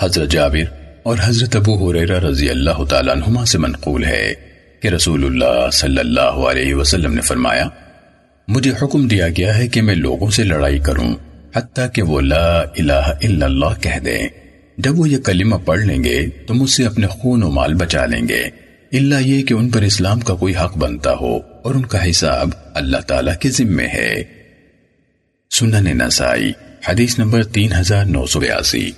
حضرت جابر اور حضرت ابو حریرہ رضی اللہ تعالیٰ عنہما سے منقول ہے کہ رسول اللہ صلی اللہ علیہ وسلم نے فرمایا، مجھے حکم دیا گیا ہے کہ میں لوگوں سے لڑائی کروں، حتیٰ کہ وہ لا الہ الا اللہ کہہ دیں۔ جب وہ یہ کلمہ پڑھ لیں گے تو مجھ سے اپنے خون و مال بچا لیں گے۔ اللہ یہ کہ ان پر اسلام کا کوئی حق بنتا ہو اور ان کا حساب اللہ تعالیٰ کے ذمے ہے۔ سنن نسائی، حدیث نمبر تین ہزار نو سو بیاسی۔